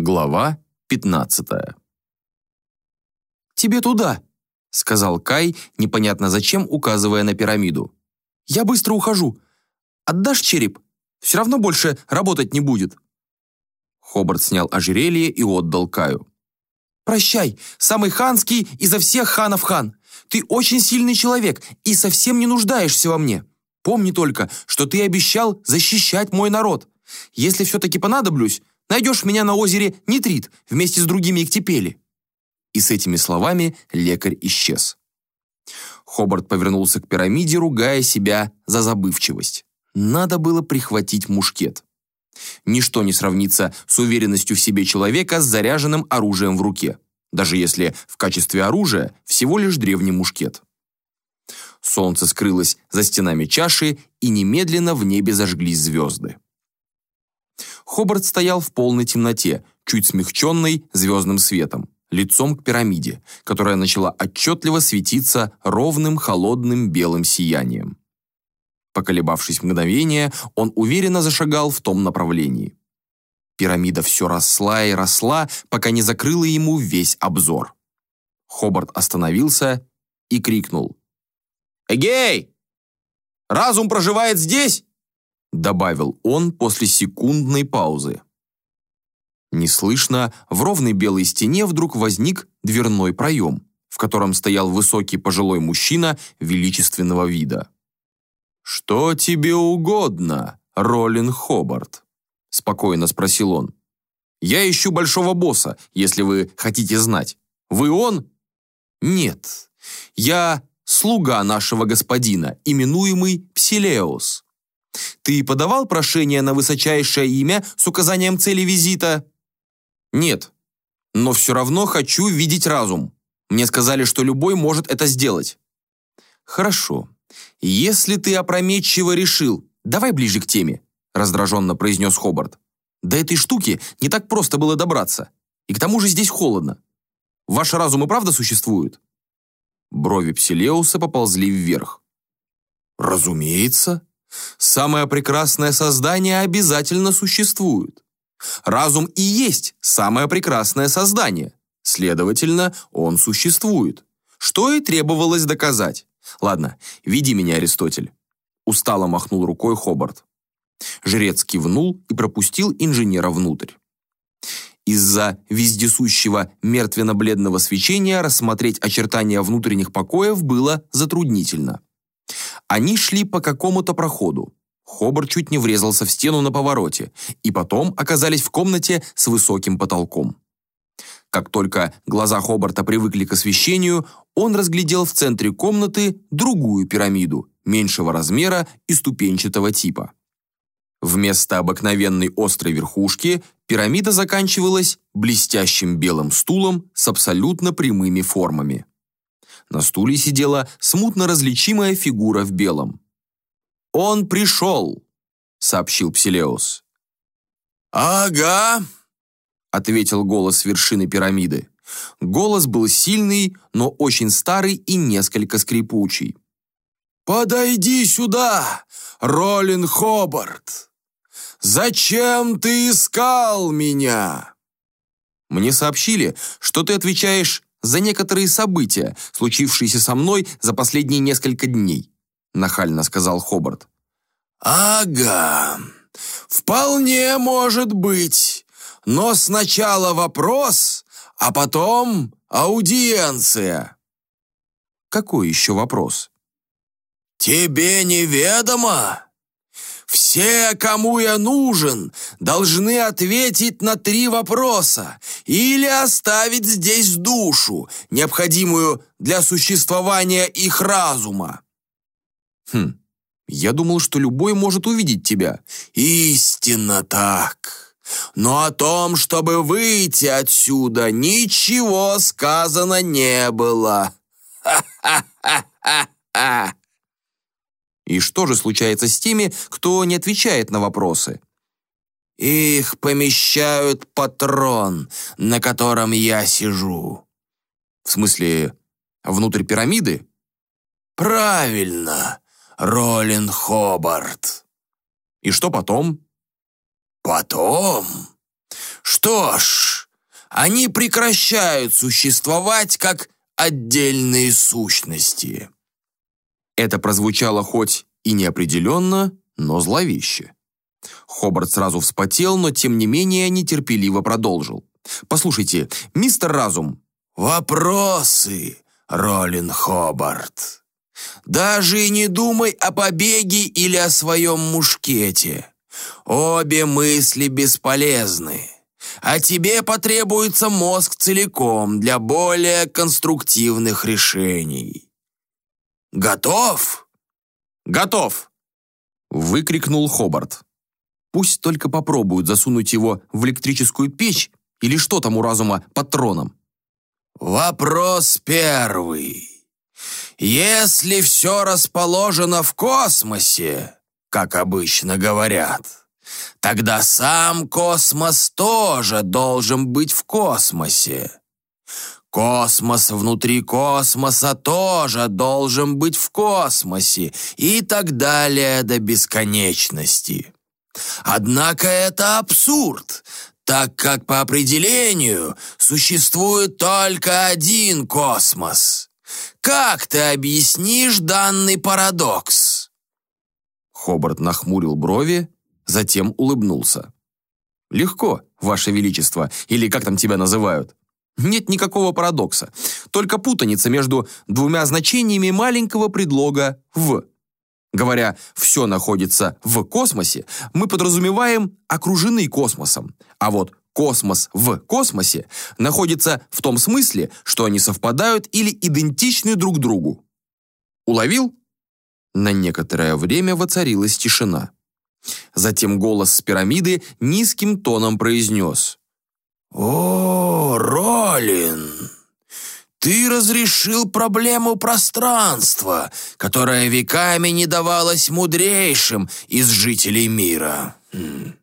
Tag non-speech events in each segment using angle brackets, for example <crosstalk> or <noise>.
Глава 15 «Тебе туда», — сказал Кай, непонятно зачем, указывая на пирамиду. «Я быстро ухожу. Отдашь череп? Все равно больше работать не будет». Хобарт снял ожерелье и отдал Каю. «Прощай, самый ханский изо всех ханов хан. Ты очень сильный человек и совсем не нуждаешься во мне. Помни только, что ты обещал защищать мой народ. Если все-таки понадоблюсь, Найдешь меня на озере Нитрит вместе с другими Иктипели». И с этими словами лекарь исчез. Хобарт повернулся к пирамиде, ругая себя за забывчивость. Надо было прихватить мушкет. Ничто не сравнится с уверенностью в себе человека с заряженным оружием в руке, даже если в качестве оружия всего лишь древний мушкет. Солнце скрылось за стенами чаши, и немедленно в небе зажглись звезды. Хобарт стоял в полной темноте, чуть смягченной звездным светом, лицом к пирамиде, которая начала отчетливо светиться ровным холодным белым сиянием. Поколебавшись мгновение, он уверенно зашагал в том направлении. Пирамида все росла и росла, пока не закрыла ему весь обзор. Хобарт остановился и крикнул. «Эгей! Разум проживает здесь?» Добавил он после секундной паузы. Неслышно в ровной белой стене вдруг возник дверной проем, в котором стоял высокий пожилой мужчина величественного вида. «Что тебе угодно, Ролин Хобарт?» – спокойно спросил он. «Я ищу большого босса, если вы хотите знать. Вы он?» «Нет, я слуга нашего господина, именуемый Псилеус. Ты подавал прошение на высочайшее имя с указанием цели визита? Нет. Но все равно хочу видеть разум. Мне сказали, что любой может это сделать. Хорошо. Если ты опрометчиво решил, давай ближе к теме, раздраженно произнес Хобарт. До этой штуки не так просто было добраться. И к тому же здесь холодно. Ваш разум и правда существует? Брови Псилеуса поползли вверх. «Разумеется», Самое прекрасное создание обязательно существует. Разум и есть самое прекрасное создание. Следовательно, он существует. Что и требовалось доказать. Ладно, веди меня, Аристотель. Устало махнул рукой Хобарт. Жрец кивнул и пропустил инженера внутрь. Из-за вездесущего мертвенно-бледного свечения рассмотреть очертания внутренних покоев было затруднительно. Они шли по какому-то проходу. Хобар чуть не врезался в стену на повороте, и потом оказались в комнате с высоким потолком. Как только глаза Хобарта привыкли к освещению, он разглядел в центре комнаты другую пирамиду, меньшего размера и ступенчатого типа. Вместо обыкновенной острой верхушки пирамида заканчивалась блестящим белым стулом с абсолютно прямыми формами. На стуле сидела смутно различимая фигура в белом. «Он пришел», — сообщил Псилеус. «Ага», — ответил голос с вершины пирамиды. Голос был сильный, но очень старый и несколько скрипучий. «Подойди сюда, Ролин Хобарт! Зачем ты искал меня?» «Мне сообщили, что ты отвечаешь за некоторые события, случившиеся со мной за последние несколько дней», нахально сказал Хобарт. «Ага, вполне может быть. Но сначала вопрос, а потом аудиенция». «Какой еще вопрос?» «Тебе неведомо?» Все, кому я нужен, должны ответить на три вопроса или оставить здесь душу, необходимую для существования их разума. Хм, я думал, что любой может увидеть тебя. Истинно так. Но о том, чтобы выйти отсюда, ничего сказано не было. <laughs> Ха-ха-ха-ха! И что же случается с теми, кто не отвечает на вопросы? Их помещают патрон, на котором я сижу. В смысле, внутрь пирамиды? Правильно, Ролин Хобарт. И что потом? Потом? Что ж, они прекращают существовать как отдельные сущности. Это прозвучало хоть и неопределенно, но зловеще. Хобарт сразу вспотел, но тем не менее нетерпеливо продолжил. «Послушайте, мистер Разум». «Вопросы, Ролин Хобарт. Даже не думай о побеге или о своем мушкете. Обе мысли бесполезны. А тебе потребуется мозг целиком для более конструктивных решений. Готов?» «Готов!» — выкрикнул Хобарт. Пусть только попробуют засунуть его в электрическую печь или что там у разума под троном. Вопрос первый. Если все расположено в космосе, как обычно говорят, тогда сам космос тоже должен быть в космосе. Космос внутри космоса тоже должен быть в космосе и так далее до бесконечности. Однако это абсурд, так как по определению существует только один космос. Как ты объяснишь данный парадокс? Хобарт нахмурил брови, затем улыбнулся. «Легко, Ваше Величество, или как там тебя называют. Нет никакого парадокса, только путаница между двумя значениями маленького предлога «в». Говоря «все находится в космосе», мы подразумеваем «окружены космосом», а вот космос в космосе находится в том смысле, что они совпадают или идентичны друг другу. Уловил? На некоторое время воцарилась тишина. Затем голос с пирамиды низким тоном произнес. «О, Ролин!» Ты разрешил проблему пространства, которая веками не давалась мудрейшим из жителей мира. Хм.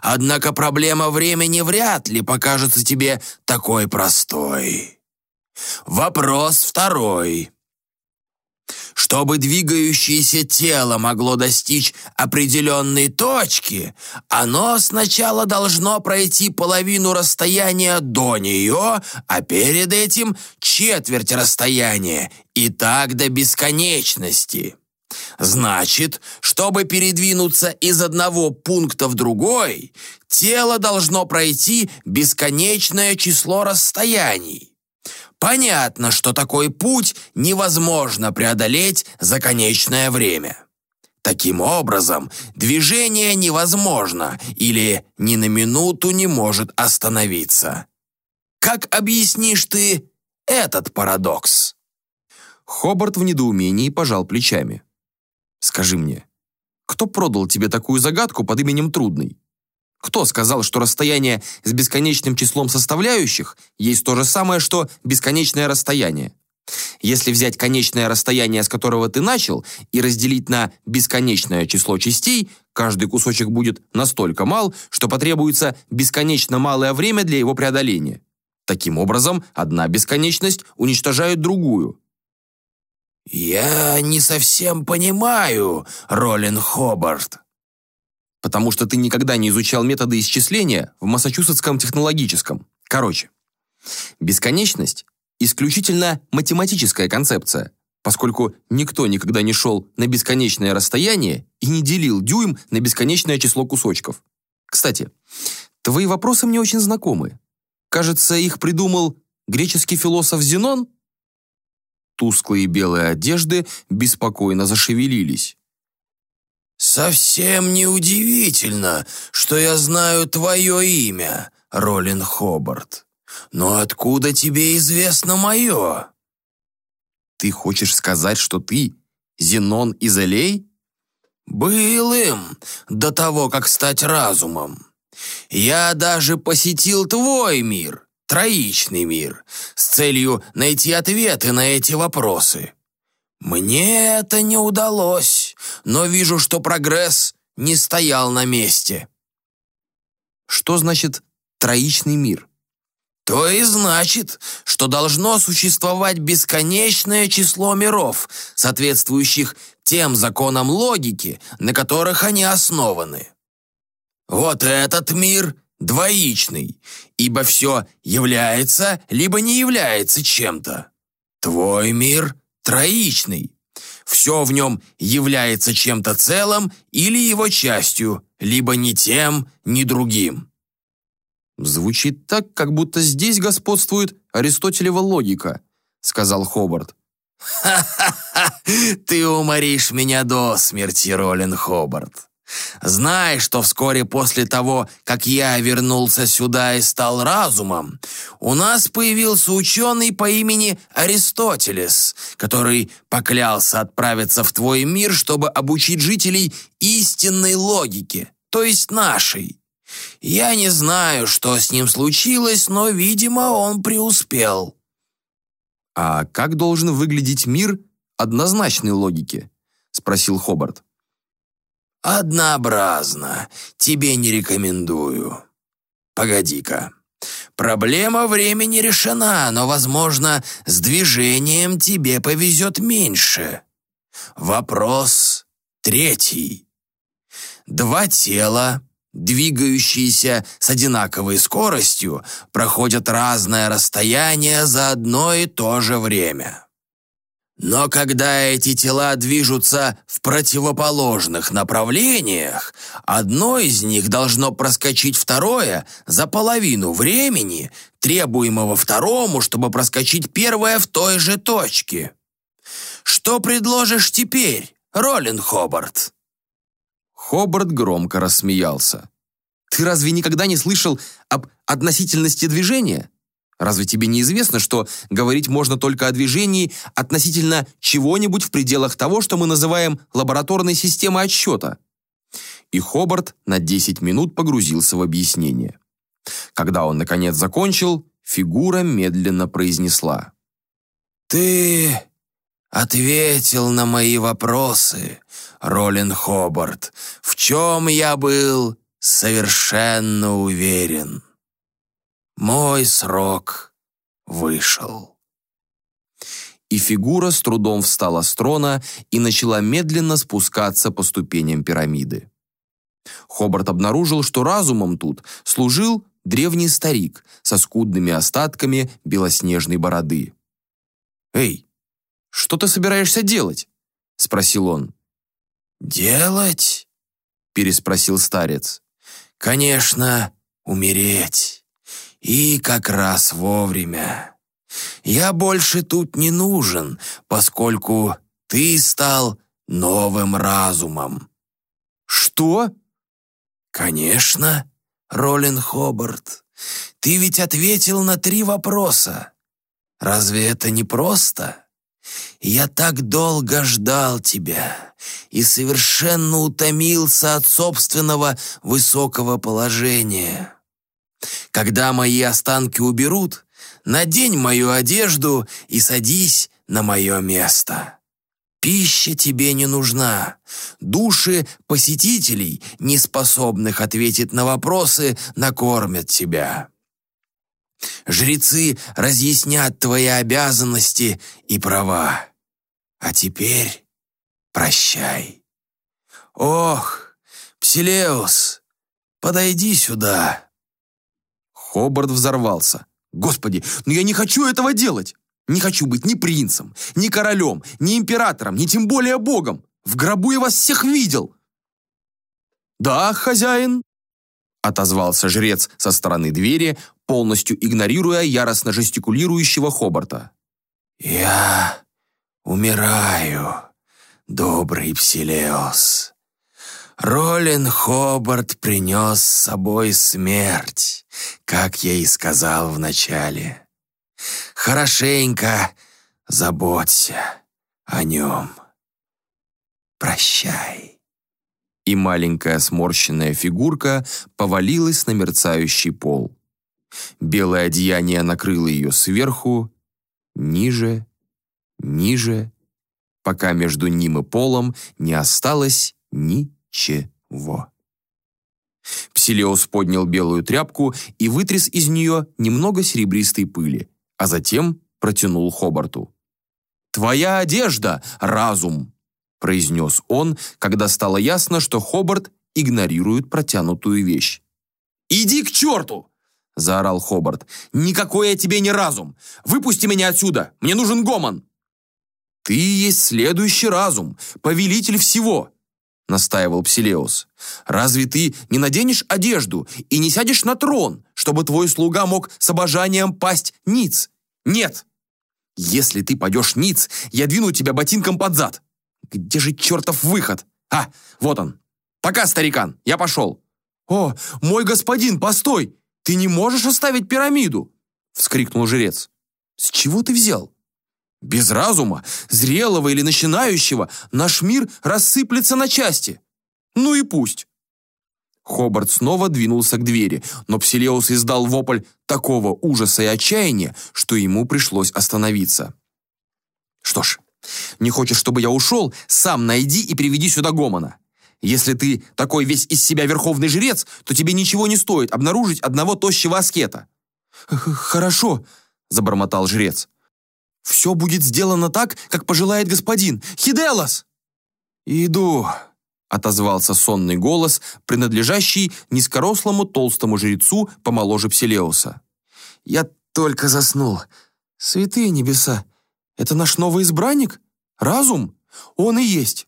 Однако проблема времени вряд ли покажется тебе такой простой. Вопрос второй. Чтобы двигающееся тело могло достичь определенной точки, оно сначала должно пройти половину расстояния до нее, а перед этим четверть расстояния, и так до бесконечности. Значит, чтобы передвинуться из одного пункта в другой, тело должно пройти бесконечное число расстояний. Понятно, что такой путь невозможно преодолеть за конечное время. Таким образом, движение невозможно или ни на минуту не может остановиться. Как объяснишь ты этот парадокс? Хобарт в недоумении пожал плечами. «Скажи мне, кто продал тебе такую загадку под именем Трудный? Кто сказал, что расстояние с бесконечным числом составляющих есть то же самое, что бесконечное расстояние? Если взять конечное расстояние, с которого ты начал, и разделить на бесконечное число частей, каждый кусочек будет настолько мал, что потребуется бесконечно малое время для его преодоления. Таким образом, одна бесконечность уничтожает другую. «Я не совсем понимаю, Ролин Хобарт», потому что ты никогда не изучал методы исчисления в Массачусетском технологическом. Короче, бесконечность – исключительно математическая концепция, поскольку никто никогда не шел на бесконечное расстояние и не делил дюйм на бесконечное число кусочков. Кстати, твои вопросы мне очень знакомы. Кажется, их придумал греческий философ Зенон? Тусклые белые одежды беспокойно зашевелились. «Совсем неудивительно, что я знаю твое имя, Ролин Хобарт. Но откуда тебе известно мое?» «Ты хочешь сказать, что ты Зенон из Элей?» «Был им до того, как стать разумом. Я даже посетил твой мир, троичный мир, с целью найти ответы на эти вопросы. Мне это не удалось, но вижу, что прогресс не стоял на месте. Что значит «троичный мир»? То и значит, что должно существовать бесконечное число миров, соответствующих тем законам логики, на которых они основаны. Вот этот мир двоичный, ибо все является либо не является чем-то. Твой мир троичный. Все в нем является чем-то целым или его частью, либо ни тем, ни другим. Звучит так, как будто здесь господствует Аристотелева логика, сказал Хобарт. «Ха-ха-ха! Ты уморишь меня до смерти, Ролин Хобарт. Знай, что вскоре после того, как я вернулся сюда и стал разумом, у нас появился ученый по имени Аристотелес, который поклялся отправиться в твой мир, чтобы обучить жителей истинной логике, то есть нашей. Я не знаю, что с ним случилось, но, видимо, он преуспел. «А как должен выглядеть мир однозначной логики?» — спросил Хобарт. «Однообразно. Тебе не рекомендую. Погоди-ка. Проблема времени решена, но, возможно, с движением тебе повезет меньше. Вопрос третий. Два тела, двигающиеся с одинаковой скоростью, проходят разное расстояние за одно и то же время. Но когда эти тела движутся в противоположных направлениях, одно из них должно проскочить второе за половину времени, требуемого второму, чтобы проскочить первое в той же точке. Что предложишь теперь, Ролин Хобарт? Хобарт громко рассмеялся. «Ты разве никогда не слышал об относительности движения? Разве тебе не известно, что говорить можно только о движении относительно чего-нибудь в пределах того, что мы называем лабораторной системой отсчета?» И Хобарт на 10 минут погрузился в объяснение. Когда он, наконец, закончил, фигура медленно произнесла. «Ты ответил на мои вопросы, Ролин Хобарт, в чем я был совершенно уверен». Мой срок вышел. И фигура с трудом встала с трона и начала медленно спускаться по ступеням пирамиды. Хобарт обнаружил, что разумом тут служил древний старик со скудными остатками белоснежной бороды. «Эй, что ты собираешься делать?» — спросил он. «Делать?» — переспросил старец. «Конечно, умереть». И как раз вовремя. Я больше тут не нужен, поскольку ты стал новым разумом». «Что?» «Конечно, Ролин Хобарт. Ты ведь ответил на три вопроса. Разве это не просто?» Я так долго ждал тебя и совершенно утомился от собственного высокого положения. Когда мои останки уберут, надень мою одежду и садись на мое место. Пища тебе не нужна. Души посетителей, не способных ответить на вопросы, накормят тебя. Жрецы разъяснят твои обязанности и права. А теперь прощай. Ох, Псилеус, подойди сюда. Хобарт взорвался. «Господи, но я не хочу этого делать! Не хочу быть ни принцем, ни королем, ни императором, ни тем более богом! В гробу я вас всех видел!» «Да, хозяин!» отозвался жрец со стороны двери, полностью игнорируя яростно жестикулирующего Хобарта. «Я умираю, добрый Псилеос. Ролин Хобарт принес с собой смерть, как я и сказал вначале. Хорошенько заботься о нем. Прощай. И маленькая сморщенная фигурка повалилась на мерцающий пол. Белое одеяние накрыло ее сверху, ниже, ниже, пока между ним и полом не осталось ни чего. Псилеус поднял белую тряпку и вытряс из нее немного серебристой пыли, а затем протянул Хобарту. «Твоя одежда, разум!» произнес он, когда стало ясно, что Хобарт игнорирует протянутую вещь. «Иди к черту!» — заорал Хобарт. «Никакой я тебе не разум! Выпусти меня отсюда! Мне нужен гомон!» «Ты есть следующий разум, повелитель всего!» — настаивал Псилеус. «Разве ты не наденешь одежду и не сядешь на трон, чтобы твой слуга мог с обожанием пасть ниц? Нет! Если ты пойдешь ниц, я двину тебя ботинком под зад! Где же чертов выход? А, вот он! Пока, старикан, я пошел!» «О, мой господин, постой! Ты не можешь оставить пирамиду!» — вскрикнул жрец. «С чего ты взял?» «Без разума, зрелого или начинающего, наш мир рассыплется на части. Ну и пусть». Хобарт снова двинулся к двери, но Псилеус издал вопль такого ужаса и отчаяния, что ему пришлось остановиться. «Что ж, не хочешь, чтобы я ушел, сам найди и приведи сюда Гомона. Если ты такой весь из себя верховный жрец, то тебе ничего не стоит обнаружить одного тощего аскета». «Хорошо», — забормотал жрец. «Все будет сделано так, как пожелает господин. Хиделос!» «Иду», — отозвался сонный голос, принадлежащий низкорослому толстому жрецу помоложе Пселеуса. «Я только заснул. Святые небеса, это наш новый избранник? Разум? Он и есть».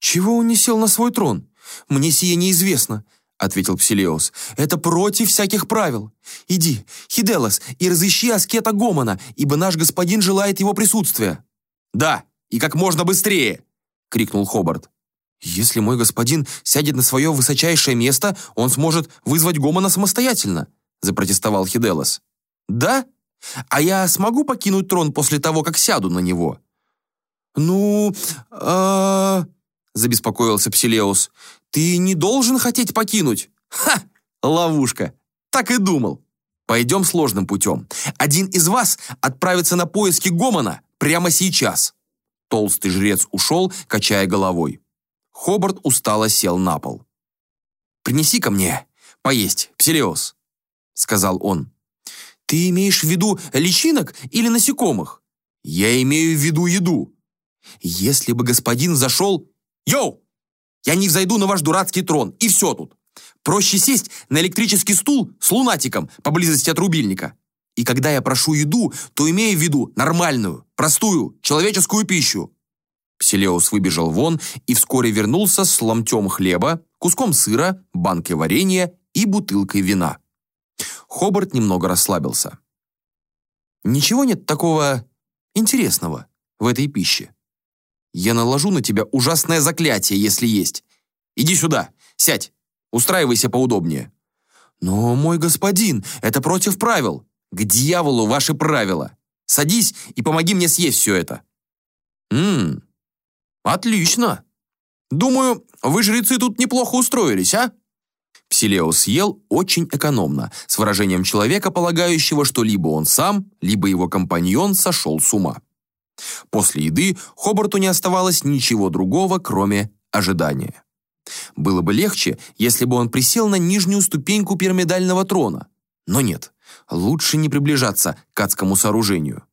«Чего он не сел на свой трон? Мне сие неизвестно», — ответил Псилеус. «Это против всяких правил. Иди, Хиделос, и разыщи аскета Гомона, ибо наш господин желает его присутствия». «Да, и как можно быстрее!» — крикнул Хобарт. «Если мой господин сядет на свое высочайшее место, он сможет вызвать Гомона самостоятельно», — запротестовал Хиделос. «Да? А я смогу покинуть трон после того, как сяду на него?» «Ну, а...» забеспокоился Псилеус. «Ты не должен хотеть покинуть!» «Ха! Ловушка! Так и думал!» «Пойдем сложным путем. Один из вас отправится на поиски Гомона прямо сейчас!» Толстый жрец ушел, качая головой. Хобарт устало сел на пол. «Принеси ко мне поесть, Псилеус», — сказал он. «Ты имеешь в виду личинок или насекомых?» «Я имею в виду еду. Если бы господин зашел «Йоу! Я не взойду на ваш дурацкий трон, и все тут. Проще сесть на электрический стул с лунатиком поблизости от рубильника. И когда я прошу еду, то имею в виду нормальную, простую, человеческую пищу». Пселеус выбежал вон и вскоре вернулся с ломтем хлеба, куском сыра, банкой варенья и бутылкой вина. Хобарт немного расслабился. «Ничего нет такого интересного в этой пище?» Я наложу на тебя ужасное заклятие, если есть. Иди сюда, сядь, устраивайся поудобнее». «Но, мой господин, это против правил. К дьяволу ваши правила. Садись и помоги мне съесть все это». «Ммм, отлично. Думаю, вы, жрецы, тут неплохо устроились, а?» Псилеус съел очень экономно, с выражением человека, полагающего, что либо он сам, либо его компаньон сошел с ума. После еды Хобарту не оставалось ничего другого, кроме ожидания. Было бы легче, если бы он присел на нижнюю ступеньку пирамидального трона. Но нет, лучше не приближаться к адскому сооружению.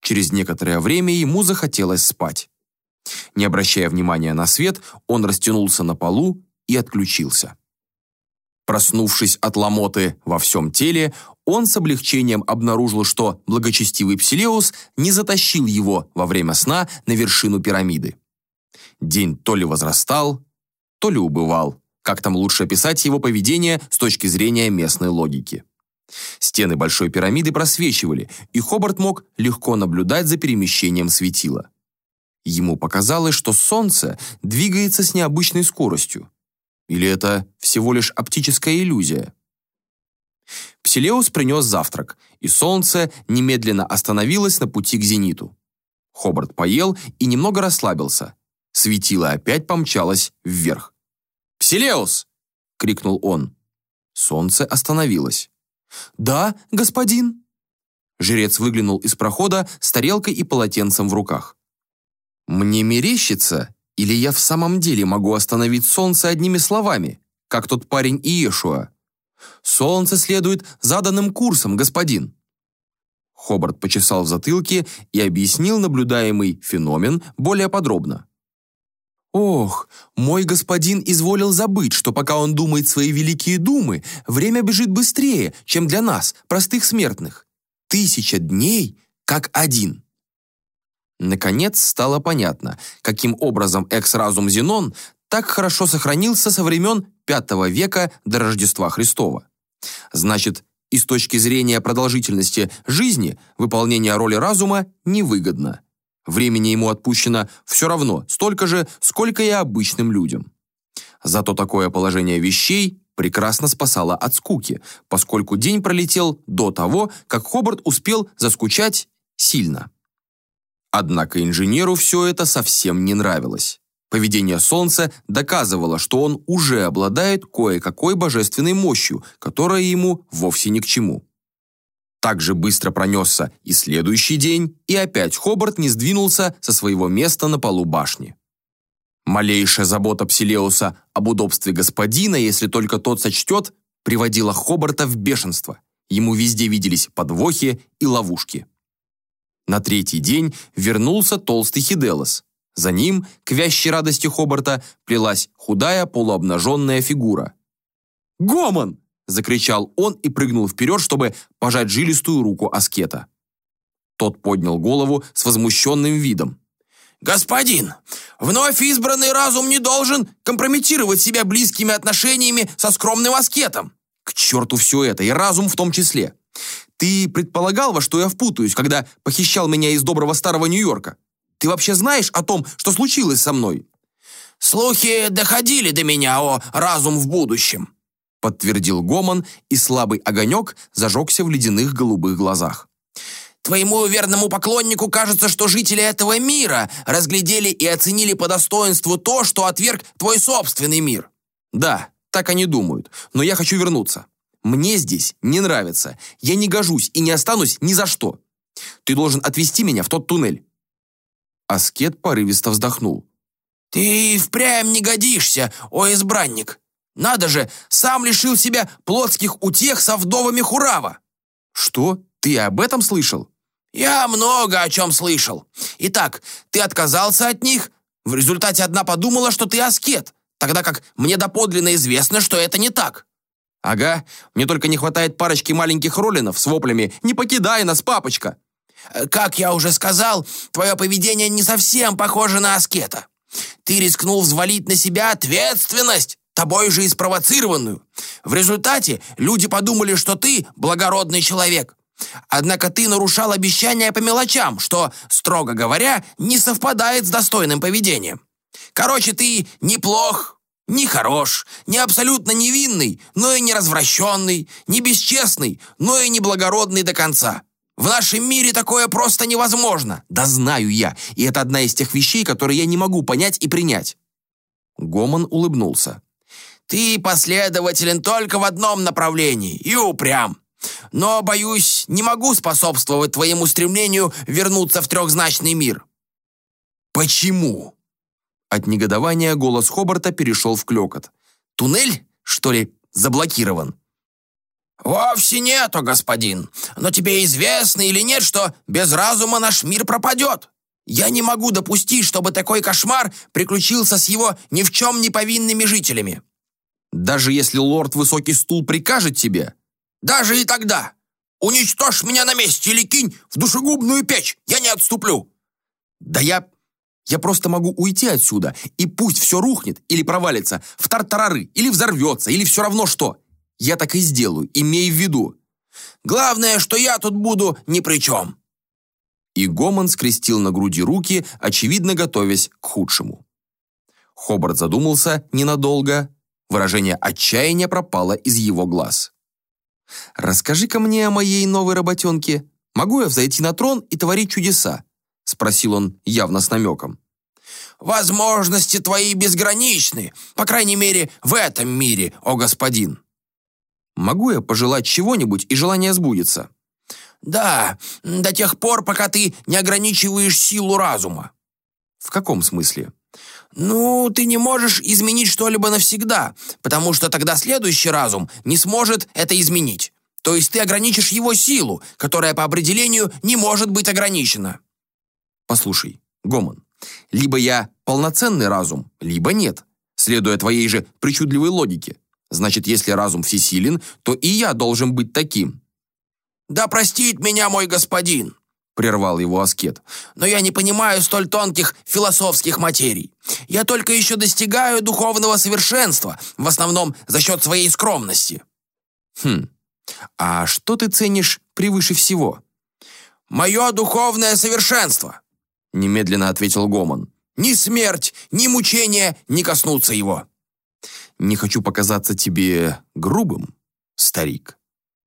Через некоторое время ему захотелось спать. Не обращая внимания на свет, он растянулся на полу и отключился. Проснувшись от ломоты во всем теле, он с облегчением обнаружил, что благочестивый Псилеус не затащил его во время сна на вершину пирамиды. День то ли возрастал, то ли убывал. Как там лучше описать его поведение с точки зрения местной логики? Стены большой пирамиды просвечивали, и Хобарт мог легко наблюдать за перемещением светила. Ему показалось, что солнце двигается с необычной скоростью. Или это всего лишь оптическая иллюзия? Псилеус принес завтрак, и солнце немедленно остановилось на пути к зениту. Хобарт поел и немного расслабился. Светило опять помчалось вверх. «Псилеус!» — крикнул он. Солнце остановилось. «Да, господин!» Жрец выглянул из прохода с тарелкой и полотенцем в руках. «Мне мерещится, или я в самом деле могу остановить солнце одними словами, как тот парень Иешуа?» Солнце следует заданным курсом, господин». Хобарт почесал в затылке и объяснил наблюдаемый феномен более подробно. Ох, мой господин изволил забыть, что пока он думает свои великие думы, время бежит быстрее, чем для нас, простых смертных. Тысяча дней как один. Наконец стало понятно, каким образом экс-разум Зенон так хорошо сохранился со времен V века до Рождества Христова. Значит, и с точки зрения продолжительности жизни выполнение роли разума невыгодно. Времени ему отпущено все равно, столько же, сколько и обычным людям. Зато такое положение вещей прекрасно спасало от скуки, поскольку день пролетел до того, как Хобарт успел заскучать сильно. Однако инженеру все это совсем не нравилось. Поведение Солнца доказывало, что он уже обладает кое-какой божественной мощью, которая ему вовсе ни к чему. Так же быстро пронесся и следующий день, и опять Хобарт не сдвинулся со своего места на полу башни. Малейшая забота Псилеуса об удобстве господина, если только тот сочтет, приводила Хобарта в бешенство. Ему везде виделись подвохи и ловушки. На третий день вернулся толстый Хиделос. За ним, к вящей радости Хобарта, плелась худая полуобнаженная фигура. «Гомон!» закричал он и прыгнул вперед, чтобы пожать жилистую руку аскета. Тот поднял голову с возмущенным видом. «Господин, вновь избранный разум не должен компрометировать себя близкими отношениями со скромным аскетом». «К черту все это, и разум в том числе. Ты предполагал, во что я впутаюсь, когда похищал меня из доброго старого Нью-Йорка? Ты вообще знаешь о том, что случилось со мной?» «Слухи доходили до меня о разум в будущем подтвердил Гомон, и слабый огонек зажегся в ледяных голубых глазах. Твоему верному поклоннику кажется, что жители этого мира разглядели и оценили по достоинству то, что отверг твой собственный мир. Да, так они думают, но я хочу вернуться. Мне здесь не нравится. Я не гожусь и не останусь ни за что. Ты должен отвезти меня в тот туннель. Аскет порывисто вздохнул. Ты впрямь не годишься, о избранник. Надо же, сам лишил себя плотских утех со вдовами Хурава. Что? Ты об этом слышал? Я много о чем слышал. Итак, ты отказался от них, в результате одна подумала, что ты аскет, тогда как мне доподлинно известно, что это не так. Ага, мне только не хватает парочки маленьких роллинов с воплями «Не покидай нас, папочка!» Как я уже сказал, твое поведение не совсем похоже на аскета. Ты рискнул взвалить на себя ответственность тобой же и спровоцированную. В результате люди подумали, что ты благородный человек. Однако ты нарушал обещания по мелочам, что, строго говоря, не совпадает с достойным поведением. Короче, ты неплох, не хорош, не абсолютно невинный, но и не развращенный, не бесчестный, но и не благородный до конца. В нашем мире такое просто невозможно. Да знаю я, и это одна из тех вещей, которые я не могу понять и принять. Гомон улыбнулся. Ты последователен только в одном направлении и упрям. Но, боюсь, не могу способствовать твоему стремлению вернуться в трехзначный мир». «Почему?» От негодования голос Хобарта перешел в клекот. «Туннель, что ли, заблокирован?» «Вовсе нету, господин. Но тебе известно или нет, что без разума наш мир пропадет? Я не могу допустить, чтобы такой кошмар приключился с его ни в чем не повинными жителями. Даже если лорд Высокий Стул прикажет тебе? Даже и тогда. Уничтожь меня на месте или кинь в душегубную печь. Я не отступлю. Да я... Я просто могу уйти отсюда, и пусть все рухнет или провалится в тартарары, или взорвется, или все равно что. Я так и сделаю, имей в виду. Главное, что я тут буду ни при чем. И Гомон скрестил на груди руки, очевидно готовясь к худшему. Хобарт задумался ненадолго, Выражение отчаяния пропало из его глаз. «Расскажи-ка мне о моей новой работенке. Могу я взойти на трон и творить чудеса?» Спросил он явно с намеком. «Возможности твои безграничны, по крайней мере, в этом мире, о господин». «Могу я пожелать чего-нибудь, и желание сбудется?» «Да, до тех пор, пока ты не ограничиваешь силу разума». «В каком смысле?» «Ну, ты не можешь изменить что-либо навсегда, потому что тогда следующий разум не сможет это изменить. То есть ты ограничишь его силу, которая по определению не может быть ограничена». «Послушай, Гомон, Либо я полноценный разум, либо нет, следуя твоей же причудливой логике. Значит, если разум всесилен, то и я должен быть таким. «Да простит меня мой господин!» — прервал его аскет. «Но я не понимаю столь тонких философских материй. Я только еще достигаю духовного совершенства, в основном за счет своей скромности». «Хм, а что ты ценишь превыше всего?» «Мое духовное совершенство», — немедленно ответил Гомон. «Ни смерть, ни мучение не коснутся его». «Не хочу показаться тебе грубым, старик»,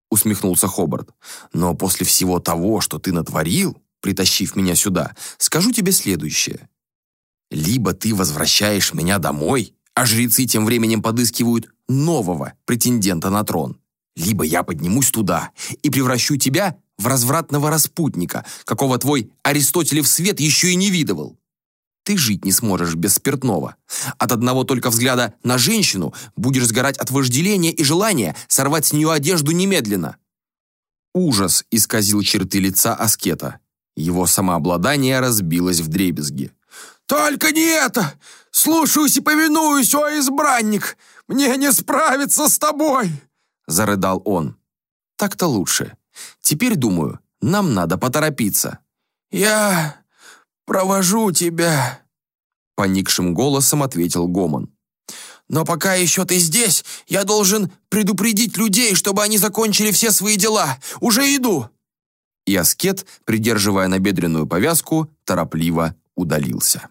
усмехнулся Хобарт. «Но после всего того, что ты натворил, притащив меня сюда, скажу тебе следующее. Либо ты возвращаешь меня домой, а жрецы тем временем подыскивают нового претендента на трон, либо я поднимусь туда и превращу тебя в развратного распутника, какого твой Аристотелев свет еще и не видывал ты жить не сможешь без спиртного. От одного только взгляда на женщину будешь сгорать от вожделения и желания сорвать с нее одежду немедленно. Ужас исказил черты лица аскета. Его самообладание разбилось в дребезги. «Только не это! Слушаюсь и повинуюсь, о избранник! Мне не справиться с тобой!» Зарыдал он. «Так-то лучше. Теперь, думаю, нам надо поторопиться». «Я провожу тебя», — поникшим голосом ответил Гомон. «Но пока еще ты здесь, я должен предупредить людей, чтобы они закончили все свои дела. Уже иду!» И аскет, придерживая набедренную повязку, торопливо удалился.